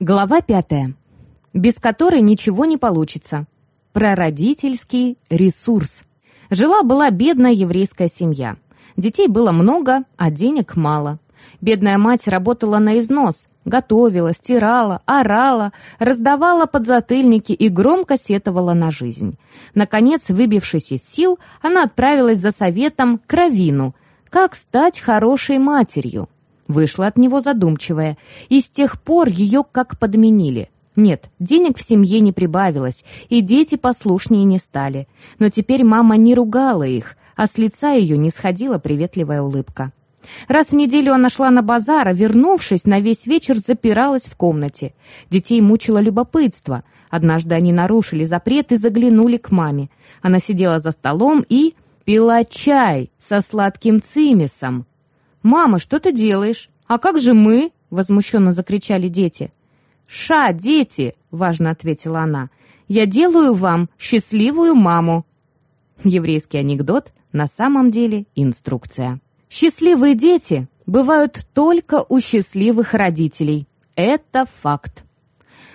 Глава пятая. Без которой ничего не получится. Прародительский ресурс. Жила-была бедная еврейская семья. Детей было много, а денег мало. Бедная мать работала на износ, готовила, стирала, орала, раздавала подзатыльники и громко сетовала на жизнь. Наконец, выбившись из сил, она отправилась за советом к Равину, как стать хорошей матерью. Вышла от него задумчивая, и с тех пор ее как подменили. Нет, денег в семье не прибавилось, и дети послушнее не стали. Но теперь мама не ругала их, а с лица ее не сходила приветливая улыбка. Раз в неделю она шла на базар, а вернувшись, на весь вечер запиралась в комнате. Детей мучило любопытство. Однажды они нарушили запрет и заглянули к маме. Она сидела за столом и пила чай со сладким цимисом. «Мама, что ты делаешь? А как же мы?» — возмущенно закричали дети. «Ша, дети!» — важно ответила она. «Я делаю вам счастливую маму!» Еврейский анекдот на самом деле инструкция. Счастливые дети бывают только у счастливых родителей. Это факт.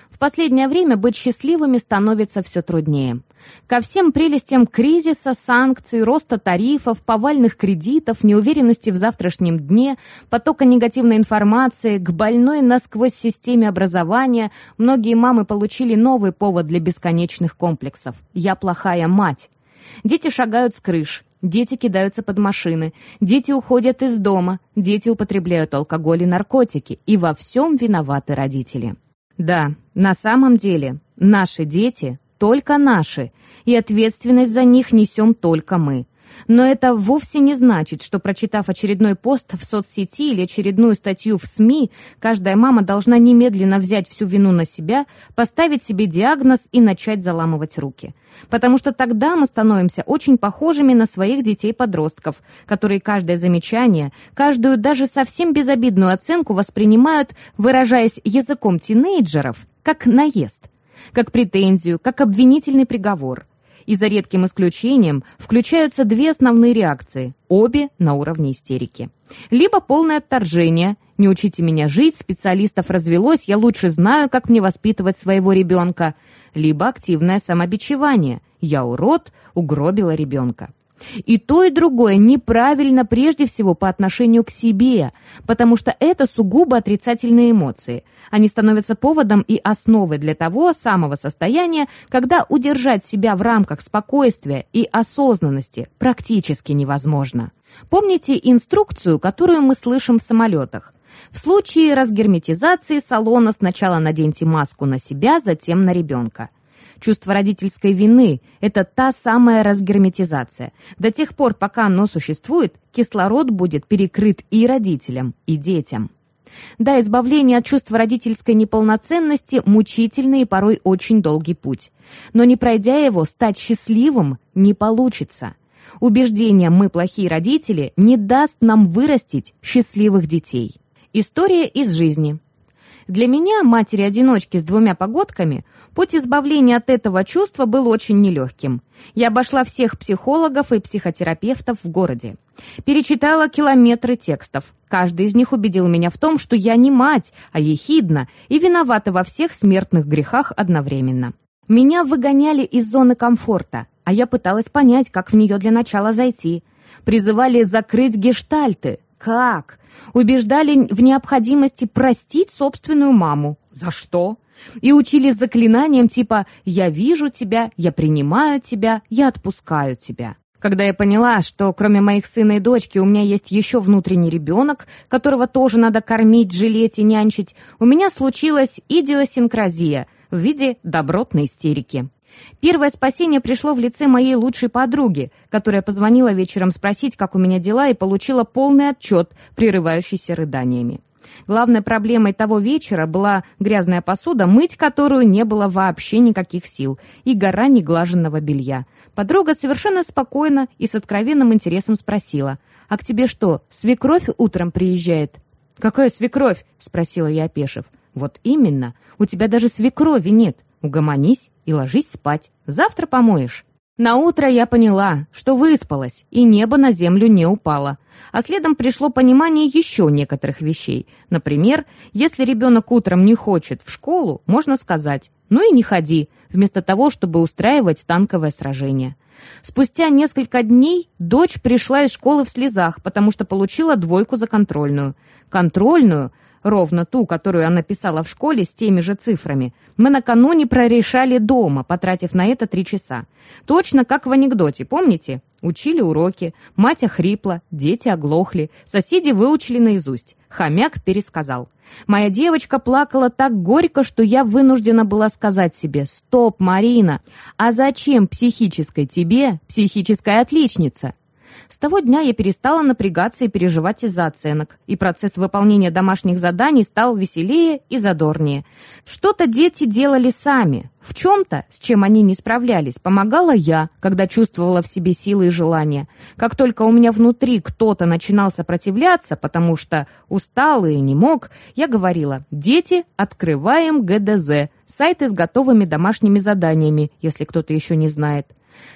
В последнее время быть счастливыми становится все труднее. Ко всем прелестям кризиса, санкций, роста тарифов, повальных кредитов, неуверенности в завтрашнем дне, потока негативной информации, к больной насквозь системе образования многие мамы получили новый повод для бесконечных комплексов. «Я плохая мать». Дети шагают с крыш, дети кидаются под машины, дети уходят из дома, дети употребляют алкоголь и наркотики, и во всем виноваты родители. Да, на самом деле, наши дети только наши, и ответственность за них несем только мы. Но это вовсе не значит, что, прочитав очередной пост в соцсети или очередную статью в СМИ, каждая мама должна немедленно взять всю вину на себя, поставить себе диагноз и начать заламывать руки. Потому что тогда мы становимся очень похожими на своих детей-подростков, которые каждое замечание, каждую даже совсем безобидную оценку воспринимают, выражаясь языком тинейджеров, как наезд как претензию, как обвинительный приговор. И за редким исключением включаются две основные реакции, обе на уровне истерики. Либо полное отторжение, не учите меня жить, специалистов развелось, я лучше знаю, как мне воспитывать своего ребенка, либо активное самобичевание, я урод, угробила ребенка. И то, и другое неправильно прежде всего по отношению к себе, потому что это сугубо отрицательные эмоции. Они становятся поводом и основой для того самого состояния, когда удержать себя в рамках спокойствия и осознанности практически невозможно. Помните инструкцию, которую мы слышим в самолетах? В случае разгерметизации салона сначала наденьте маску на себя, затем на ребенка. Чувство родительской вины – это та самая разгерметизация. До тех пор, пока оно существует, кислород будет перекрыт и родителям, и детям. Да, избавление от чувства родительской неполноценности – мучительный и порой очень долгий путь. Но не пройдя его, стать счастливым не получится. Убеждение «мы плохие родители» не даст нам вырастить счастливых детей. История из жизни. Для меня, матери-одиночки с двумя погодками, путь избавления от этого чувства был очень нелегким. Я обошла всех психологов и психотерапевтов в городе. Перечитала километры текстов. Каждый из них убедил меня в том, что я не мать, а ехидна и виновата во всех смертных грехах одновременно. Меня выгоняли из зоны комфорта, а я пыталась понять, как в нее для начала зайти. Призывали закрыть гештальты, как? Убеждали в необходимости простить собственную маму. За что? И учили заклинанием типа «я вижу тебя», «я принимаю тебя», «я отпускаю тебя». Когда я поняла, что кроме моих сына и дочки у меня есть еще внутренний ребенок, которого тоже надо кормить, жалеть и нянчить, у меня случилась идиосинкразия в виде добротной истерики. Первое спасение пришло в лице моей лучшей подруги, которая позвонила вечером спросить, как у меня дела, и получила полный отчет, прерывающийся рыданиями. Главной проблемой того вечера была грязная посуда, мыть которую не было вообще никаких сил, и гора неглаженного белья. Подруга совершенно спокойно и с откровенным интересом спросила, «А к тебе что, свекровь утром приезжает?» «Какая свекровь?» — спросила я, опешив. «Вот именно. У тебя даже свекрови нет. Угомонись и ложись спать. Завтра помоешь». На утро я поняла, что выспалась, и небо на землю не упало. А следом пришло понимание еще некоторых вещей. Например, если ребенок утром не хочет в школу, можно сказать «ну и не ходи», вместо того, чтобы устраивать танковое сражение. Спустя несколько дней дочь пришла из школы в слезах, потому что получила двойку за контрольную. Контрольную ровно ту, которую она писала в школе с теми же цифрами, мы накануне прорешали дома, потратив на это три часа. Точно как в анекдоте, помните? Учили уроки, мать охрипла, дети оглохли, соседи выучили наизусть. Хомяк пересказал. Моя девочка плакала так горько, что я вынуждена была сказать себе «Стоп, Марина! А зачем психической тебе психическая отличница?» С того дня я перестала напрягаться и переживать из-за оценок, и процесс выполнения домашних заданий стал веселее и задорнее. Что-то дети делали сами. В чем-то, с чем они не справлялись, помогала я, когда чувствовала в себе силы и желания. Как только у меня внутри кто-то начинал сопротивляться, потому что устал и не мог, я говорила «Дети, открываем ГДЗ», сайты с готовыми домашними заданиями, если кто-то еще не знает.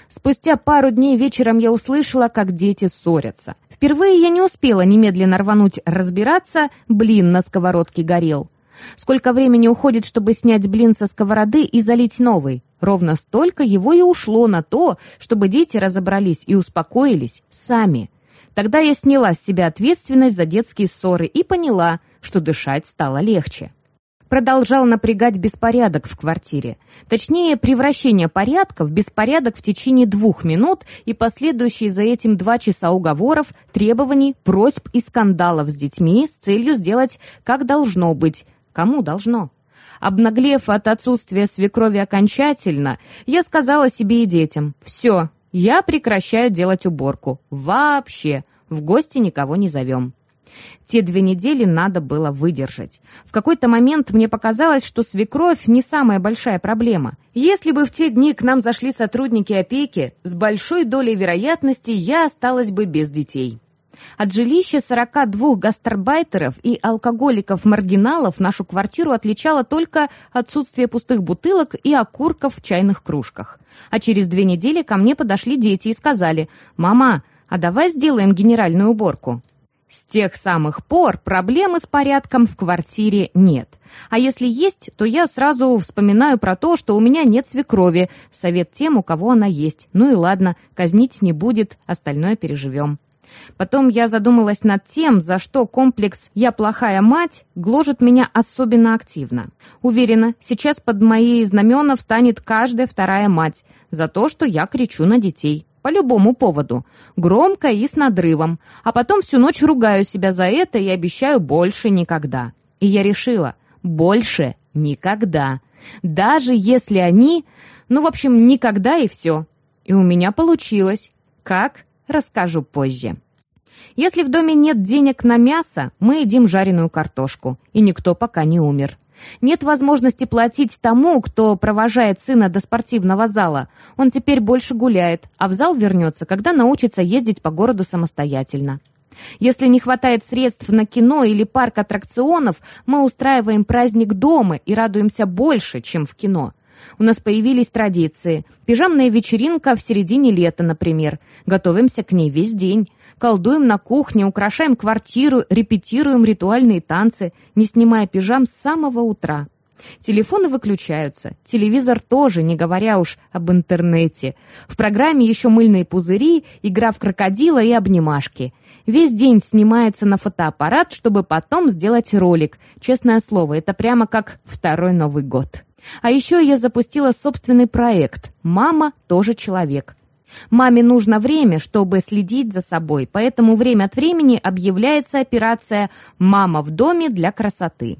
Спустя пару дней вечером я услышала, как дети ссорятся. Впервые я не успела немедленно рвануть разбираться, блин на сковородке горел. Сколько времени уходит, чтобы снять блин со сковороды и залить новый? Ровно столько его и ушло на то, чтобы дети разобрались и успокоились сами. Тогда я сняла с себя ответственность за детские ссоры и поняла, что дышать стало легче продолжал напрягать беспорядок в квартире. Точнее, превращение порядка в беспорядок в течение двух минут и последующие за этим два часа уговоров, требований, просьб и скандалов с детьми с целью сделать как должно быть. Кому должно? Обнаглев от отсутствия свекрови окончательно, я сказала себе и детям «Все, я прекращаю делать уборку. Вообще. В гости никого не зовем». Те две недели надо было выдержать. В какой-то момент мне показалось, что свекровь не самая большая проблема. Если бы в те дни к нам зашли сотрудники опеки, с большой долей вероятности я осталась бы без детей. От жилища 42 гастарбайтеров и алкоголиков-маргиналов нашу квартиру отличало только отсутствие пустых бутылок и окурков в чайных кружках. А через две недели ко мне подошли дети и сказали «Мама, а давай сделаем генеральную уборку». С тех самых пор проблемы с порядком в квартире нет. А если есть, то я сразу вспоминаю про то, что у меня нет свекрови. Совет тем, у кого она есть. Ну и ладно, казнить не будет, остальное переживем. Потом я задумалась над тем, за что комплекс «я плохая мать» гложет меня особенно активно. Уверена, сейчас под мои знамена встанет каждая вторая мать за то, что я кричу на детей по любому поводу, громко и с надрывом, а потом всю ночь ругаю себя за это и обещаю больше никогда. И я решила, больше никогда. Даже если они, ну, в общем, никогда и все. И у меня получилось. Как? Расскажу позже. Если в доме нет денег на мясо, мы едим жареную картошку, и никто пока не умер. Нет возможности платить тому, кто провожает сына до спортивного зала. Он теперь больше гуляет, а в зал вернется, когда научится ездить по городу самостоятельно. Если не хватает средств на кино или парк аттракционов, мы устраиваем праздник дома и радуемся больше, чем в кино. У нас появились традиции. Пижамная вечеринка в середине лета, например. Готовимся к ней весь день. Колдуем на кухне, украшаем квартиру, репетируем ритуальные танцы, не снимая пижам с самого утра. Телефоны выключаются, телевизор тоже, не говоря уж об интернете. В программе еще мыльные пузыри, игра в крокодила и обнимашки. Весь день снимается на фотоаппарат, чтобы потом сделать ролик. Честное слово, это прямо как второй Новый год. А еще я запустила собственный проект «Мама тоже человек». Маме нужно время, чтобы следить за собой, поэтому время от времени объявляется операция «Мама в доме для красоты».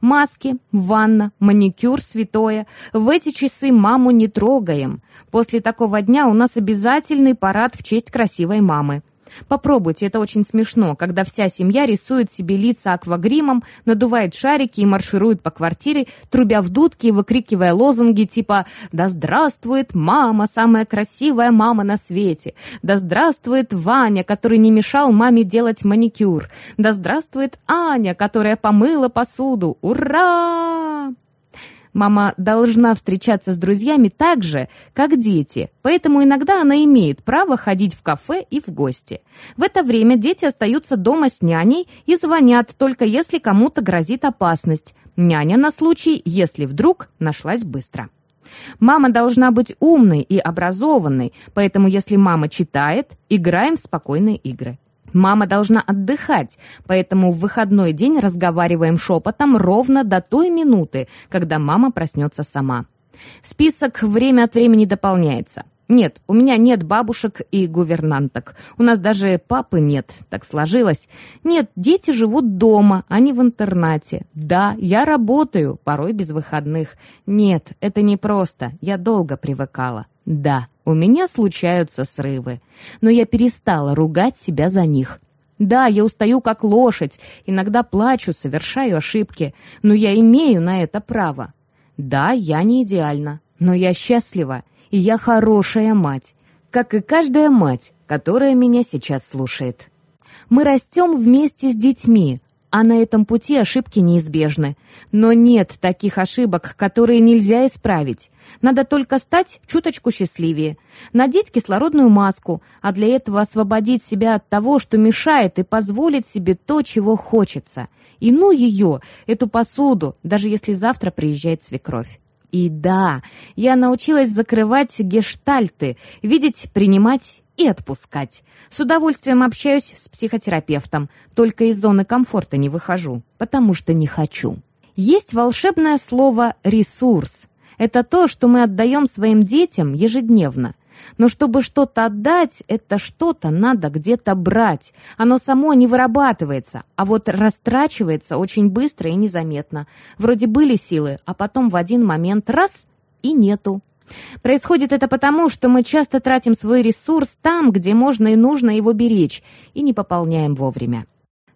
Маски, ванна, маникюр святое. В эти часы маму не трогаем. После такого дня у нас обязательный парад в честь красивой мамы. Попробуйте, это очень смешно, когда вся семья рисует себе лица аквагримом, надувает шарики и марширует по квартире, трубя в дудки и выкрикивая лозунги типа «Да здравствует мама, самая красивая мама на свете! Да здравствует Ваня, который не мешал маме делать маникюр! Да здравствует Аня, которая помыла посуду! Ура!» Мама должна встречаться с друзьями так же, как дети, поэтому иногда она имеет право ходить в кафе и в гости. В это время дети остаются дома с няней и звонят только если кому-то грозит опасность. Няня на случай, если вдруг нашлась быстро. Мама должна быть умной и образованной, поэтому если мама читает, играем в спокойные игры. Мама должна отдыхать, поэтому в выходной день разговариваем шепотом ровно до той минуты, когда мама проснется сама. Список время от времени дополняется. Нет, у меня нет бабушек и гувернанток. У нас даже папы нет, так сложилось. Нет, дети живут дома, а не в интернате. Да, я работаю, порой без выходных. Нет, это не просто, я долго привыкала. Да, у меня случаются срывы, но я перестала ругать себя за них. Да, я устаю как лошадь, иногда плачу, совершаю ошибки, но я имею на это право. Да, я не идеальна, но я счастлива, и я хорошая мать, как и каждая мать, которая меня сейчас слушает. Мы растем вместе с детьми, а на этом пути ошибки неизбежны. Но нет таких ошибок, которые нельзя исправить. Надо только стать чуточку счастливее, надеть кислородную маску, а для этого освободить себя от того, что мешает, и позволить себе то, чего хочется. И ну ее, эту посуду, даже если завтра приезжает свекровь. И да, я научилась закрывать гештальты, видеть, принимать и отпускать. С удовольствием общаюсь с психотерапевтом, только из зоны комфорта не выхожу, потому что не хочу. Есть волшебное слово «ресурс». Это то, что мы отдаем своим детям ежедневно. Но чтобы что-то отдать, это что-то надо где-то брать. Оно само не вырабатывается, а вот растрачивается очень быстро и незаметно. Вроде были силы, а потом в один момент раз — и нету. Происходит это потому, что мы часто тратим свой ресурс там, где можно и нужно его беречь, и не пополняем вовремя.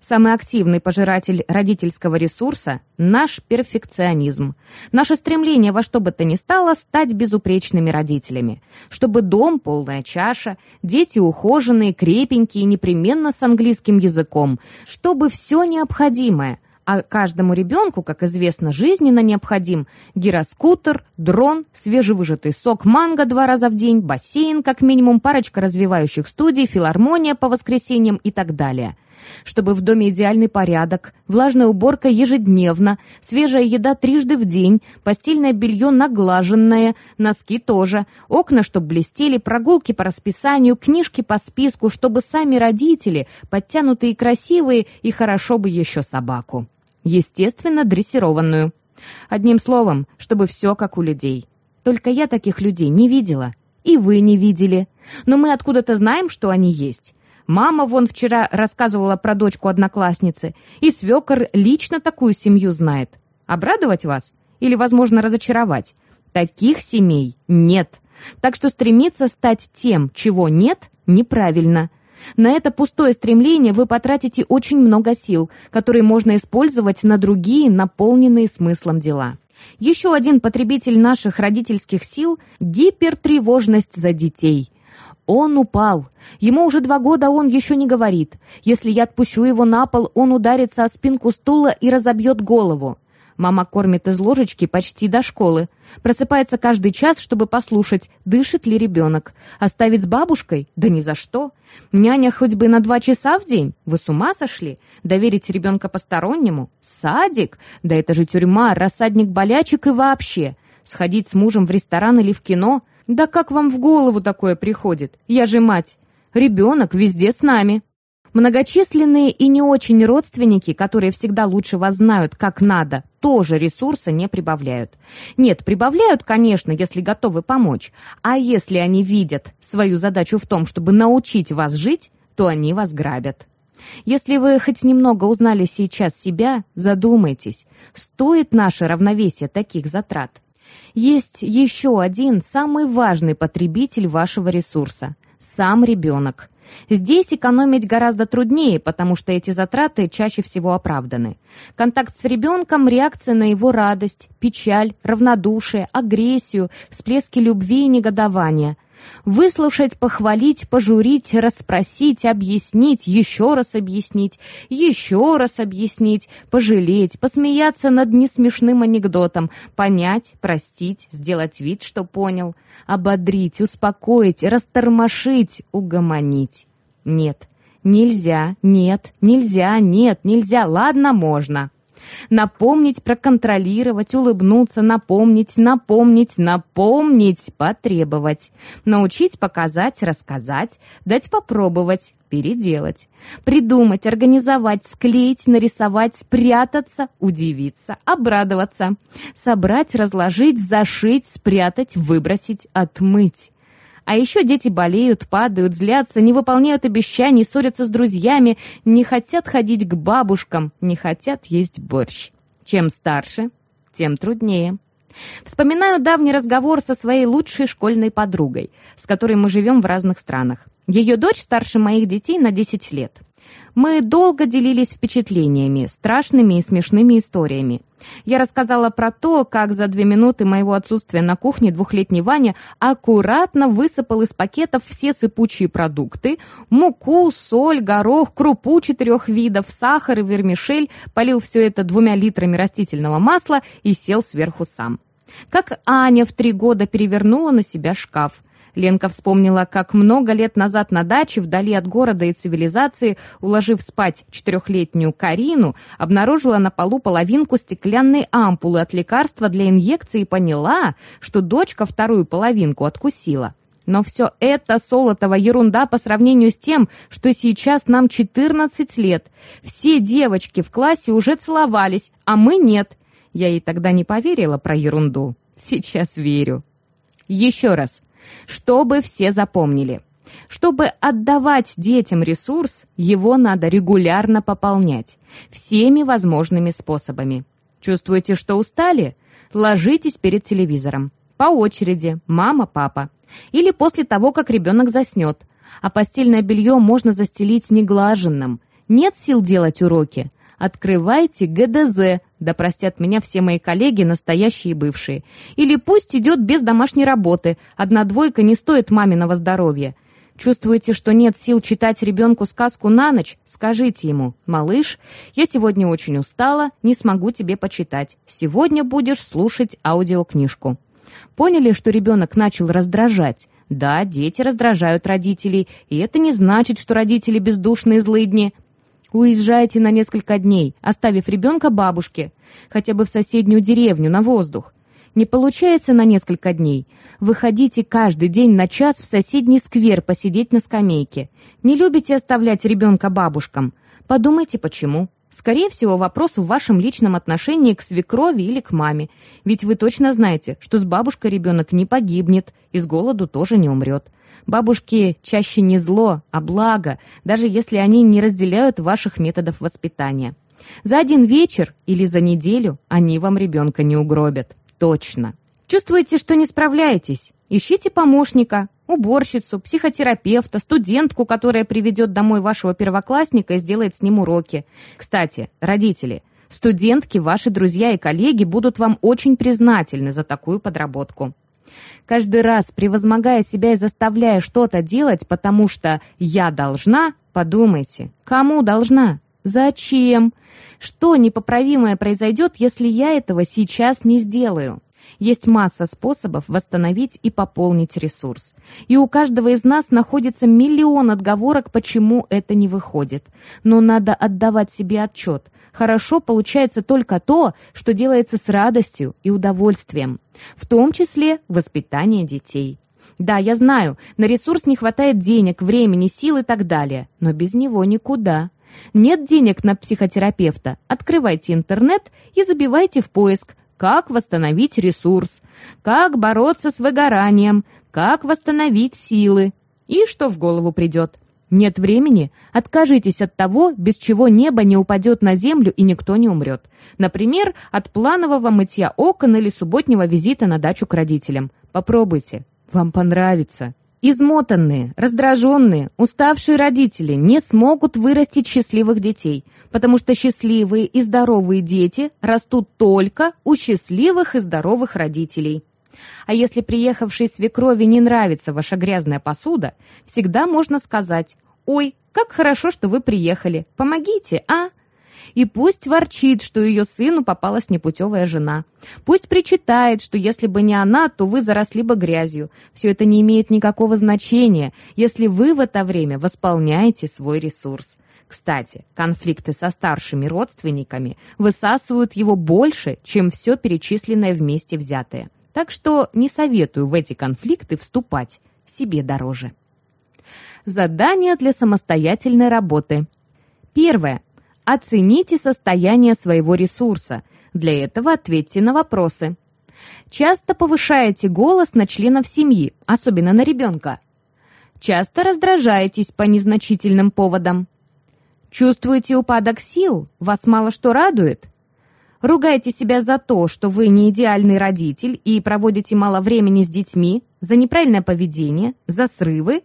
Самый активный пожиратель родительского ресурса – наш перфекционизм. Наше стремление во что бы то ни стало стать безупречными родителями. Чтобы дом – полная чаша, дети ухоженные, крепенькие, непременно с английским языком. Чтобы все необходимое – а каждому ребенку, как известно, жизненно необходим гироскутер, дрон, свежевыжатый сок манго два раза в день, бассейн, как минимум парочка развивающих студий, филармония по воскресеньям и так далее. Чтобы в доме идеальный порядок, влажная уборка ежедневно, свежая еда трижды в день, постельное белье наглаженное, носки тоже, окна, чтобы блестели, прогулки по расписанию, книжки по списку, чтобы сами родители, подтянутые и красивые, и хорошо бы еще собаку. Естественно, дрессированную. Одним словом, чтобы все как у людей. Только я таких людей не видела. И вы не видели. Но мы откуда-то знаем, что они есть. Мама вон вчера рассказывала про дочку одноклассницы, и свекор лично такую семью знает. Обрадовать вас? Или, возможно, разочаровать? Таких семей нет. Так что стремиться стать тем, чего нет, неправильно. На это пустое стремление вы потратите очень много сил, которые можно использовать на другие, наполненные смыслом дела. Еще один потребитель наших родительских сил – гипертревожность за детей. Он упал. Ему уже два года, он еще не говорит. Если я отпущу его на пол, он ударится о спинку стула и разобьет голову. Мама кормит из ложечки почти до школы. Просыпается каждый час, чтобы послушать, дышит ли ребенок. Оставить с бабушкой? Да ни за что. Няня хоть бы на два часа в день? Вы с ума сошли? Доверить ребенка постороннему? Садик? Да это же тюрьма, рассадник болячек и вообще. Сходить с мужем в ресторан или в кино? Да как вам в голову такое приходит? Я же мать. Ребенок везде с нами. Многочисленные и не очень родственники, которые всегда лучше вас знают, как надо, тоже ресурса не прибавляют. Нет, прибавляют, конечно, если готовы помочь. А если они видят свою задачу в том, чтобы научить вас жить, то они вас грабят. Если вы хоть немного узнали сейчас себя, задумайтесь, стоит наше равновесие таких затрат. Есть еще один самый важный потребитель вашего ресурса – сам ребенок. Здесь экономить гораздо труднее, потому что эти затраты чаще всего оправданы. Контакт с ребенком – реакция на его радость, печаль, равнодушие, агрессию, всплески любви и негодования. Выслушать, похвалить, пожурить, расспросить, объяснить, еще раз объяснить, еще раз объяснить, пожалеть, посмеяться над несмешным анекдотом, понять, простить, сделать вид, что понял, ободрить, успокоить, растормошить, угомонить. Нет, нельзя, нет, нельзя, нет, нельзя, ладно, можно. Напомнить, проконтролировать, улыбнуться, напомнить, напомнить, напомнить, потребовать. Научить, показать, рассказать, дать попробовать, переделать. Придумать, организовать, склеить, нарисовать, спрятаться, удивиться, обрадоваться. Собрать, разложить, зашить, спрятать, выбросить, отмыть. А еще дети болеют, падают, злятся, не выполняют обещаний, ссорятся с друзьями, не хотят ходить к бабушкам, не хотят есть борщ. Чем старше, тем труднее. Вспоминаю давний разговор со своей лучшей школьной подругой, с которой мы живем в разных странах. Ее дочь старше моих детей на 10 лет. Мы долго делились впечатлениями, страшными и смешными историями. Я рассказала про то, как за две минуты моего отсутствия на кухне двухлетний Ваня аккуратно высыпал из пакетов все сыпучие продукты, муку, соль, горох, крупу четырех видов, сахар и вермишель, полил все это двумя литрами растительного масла и сел сверху сам. Как Аня в три года перевернула на себя шкаф. Ленка вспомнила, как много лет назад на даче, вдали от города и цивилизации, уложив спать четырехлетнюю Карину, обнаружила на полу половинку стеклянной ампулы от лекарства для инъекции и поняла, что дочка вторую половинку откусила. Но все это, Солотова, ерунда по сравнению с тем, что сейчас нам 14 лет. Все девочки в классе уже целовались, а мы нет. Я ей тогда не поверила про ерунду. Сейчас верю. Еще раз. Чтобы все запомнили. Чтобы отдавать детям ресурс, его надо регулярно пополнять. Всеми возможными способами. Чувствуете, что устали? Ложитесь перед телевизором. По очереди. Мама, папа. Или после того, как ребенок заснет. А постельное белье можно застелить неглаженным. Нет сил делать уроки. Открывайте ГДЗ, да простят меня все мои коллеги, настоящие и бывшие. Или пусть идет без домашней работы, одна двойка не стоит маминого здоровья. Чувствуете, что нет сил читать ребенку сказку на ночь? Скажите ему, малыш, я сегодня очень устала, не смогу тебе почитать. Сегодня будешь слушать аудиокнижку. Поняли, что ребенок начал раздражать? Да, дети раздражают родителей, и это не значит, что родители бездушные злыдни. Уезжайте на несколько дней, оставив ребенка бабушке, хотя бы в соседнюю деревню, на воздух. Не получается на несколько дней. Выходите каждый день на час в соседний сквер посидеть на скамейке. Не любите оставлять ребенка бабушкам? Подумайте, почему. Скорее всего, вопрос в вашем личном отношении к свекрови или к маме. Ведь вы точно знаете, что с бабушкой ребенок не погибнет и с голоду тоже не умрет. Бабушки чаще не зло, а благо, даже если они не разделяют ваших методов воспитания. За один вечер или за неделю они вам ребенка не угробят. Точно. Чувствуете, что не справляетесь? Ищите помощника, уборщицу, психотерапевта, студентку, которая приведет домой вашего первоклассника и сделает с ним уроки. Кстати, родители, студентки, ваши друзья и коллеги будут вам очень признательны за такую подработку. Каждый раз, превозмогая себя и заставляя что-то делать, потому что «я должна», подумайте, кому должна? Зачем? Что непоправимое произойдет, если я этого сейчас не сделаю? Есть масса способов восстановить и пополнить ресурс. И у каждого из нас находится миллион отговорок, почему это не выходит. Но надо отдавать себе отчет. Хорошо получается только то, что делается с радостью и удовольствием. В том числе воспитание детей. Да, я знаю, на ресурс не хватает денег, времени, сил и так далее. Но без него никуда. Нет денег на психотерапевта? Открывайте интернет и забивайте в поиск как восстановить ресурс, как бороться с выгоранием, как восстановить силы. И что в голову придет? Нет времени? Откажитесь от того, без чего небо не упадет на землю и никто не умрет. Например, от планового мытья окон или субботнего визита на дачу к родителям. Попробуйте. Вам понравится. Измотанные, раздраженные, уставшие родители не смогут вырастить счастливых детей, потому что счастливые и здоровые дети растут только у счастливых и здоровых родителей. А если приехавшей свекрови не нравится ваша грязная посуда, всегда можно сказать «Ой, как хорошо, что вы приехали. Помогите, а?» И пусть ворчит, что ее сыну попалась непутевая жена. Пусть причитает, что если бы не она, то вы заросли бы грязью. Все это не имеет никакого значения, если вы в это время восполняете свой ресурс. Кстати, конфликты со старшими родственниками высасывают его больше, чем все перечисленное вместе взятое. Так что не советую в эти конфликты вступать, себе дороже. Задания для самостоятельной работы. Первое. Оцените состояние своего ресурса. Для этого ответьте на вопросы. Часто повышаете голос на членов семьи, особенно на ребенка. Часто раздражаетесь по незначительным поводам. Чувствуете упадок сил? Вас мало что радует? Ругаете себя за то, что вы не идеальный родитель и проводите мало времени с детьми, за неправильное поведение, за срывы?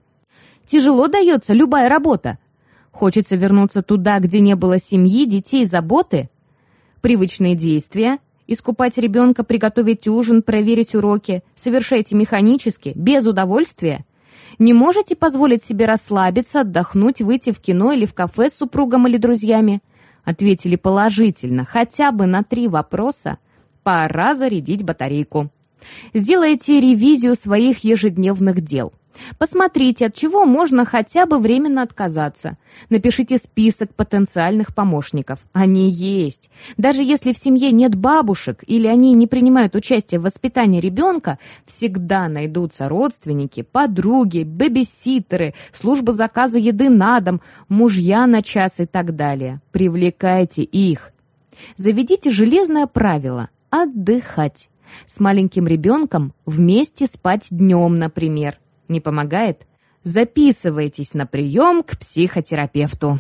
Тяжело дается любая работа, Хочется вернуться туда, где не было семьи, детей, заботы? Привычные действия. Искупать ребенка, приготовить ужин, проверить уроки. Совершайте механически, без удовольствия. Не можете позволить себе расслабиться, отдохнуть, выйти в кино или в кафе с супругом или друзьями? Ответили положительно, хотя бы на три вопроса. Пора зарядить батарейку. Сделайте ревизию своих ежедневных дел. Посмотрите, от чего можно хотя бы временно отказаться. Напишите список потенциальных помощников. Они есть. Даже если в семье нет бабушек или они не принимают участие в воспитании ребенка, всегда найдутся родственники, подруги, бэбиситеры, служба заказа еды на дом, мужья на час и так далее. Привлекайте их. Заведите железное правило – отдыхать. С маленьким ребенком вместе спать днем, например. Не помогает? Записывайтесь на прием к психотерапевту.